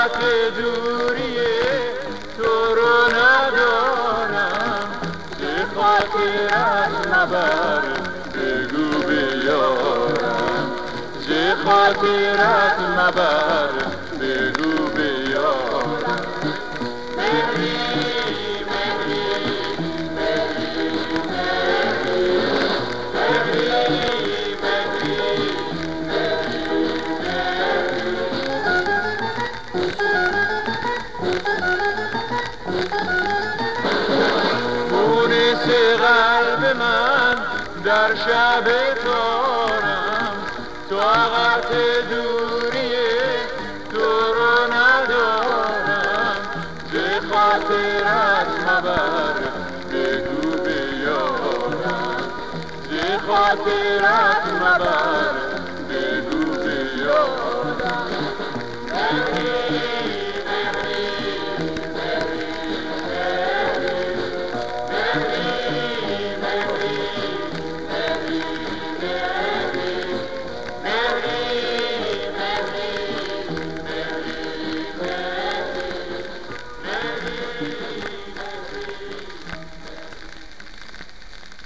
طاقت دوری تو رو ندارم. چه خاطرت مبر بگو بیارم. چه خاطرت مبر در شب تارم طاقت دوری تو رو ندارم. چه خاطرت مبر بگو بیارم. چه خاطرت مبر